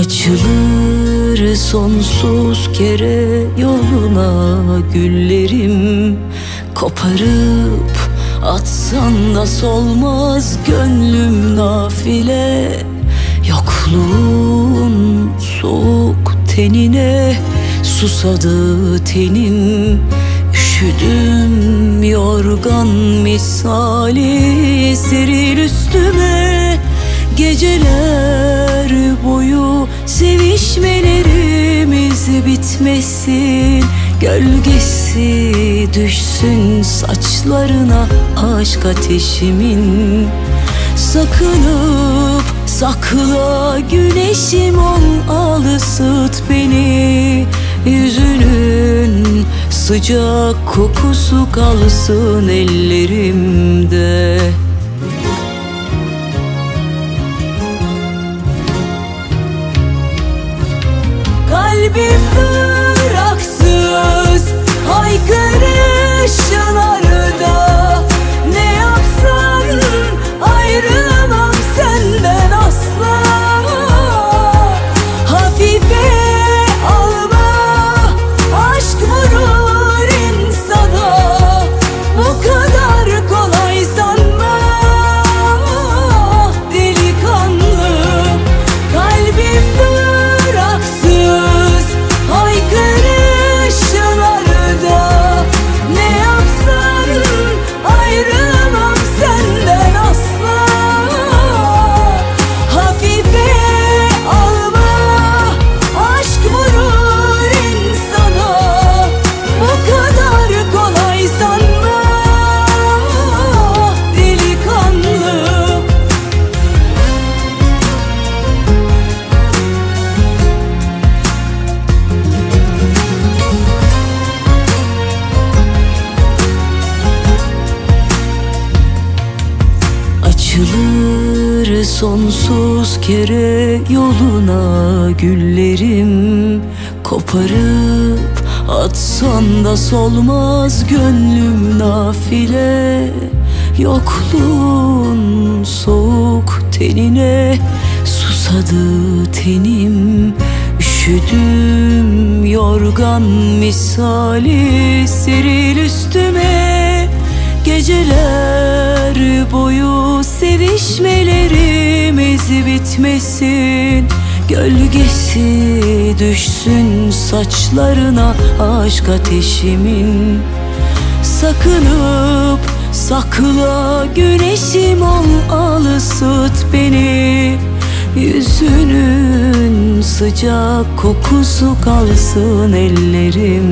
Açılır sonsuz kere yoluna güllerim. Koparıp atsan da solmaz gönlüm nafile. Yokluğun soğuk tenine susadı tenim Üşüdüm yorgan misali seril üstüme Geceler boyu sevişmelerimiz bitmesin. Gölgesi düşsün saçlarına aşk ateşimin. Sakınıp sakla güneşim ol al ısıt beni. Yüzünün sıcak kokusu kalsın ellerimde Be blue Sonsuz kere yoluna güllerim Koparıp atsan da solmaz gönlüm nafile. Yokluğun soğuk tenine susadı tenim. Üşüdüm yorgan misali seril üstüme. Geceler boyu sevişmelerimiz bitmesin Gölgesi düşsün saçlarına aşk ateşimin. Sakınıp sakla güneşim ol al ısıt beni. Yüzünün sıcak kokusu kalsın ellerimde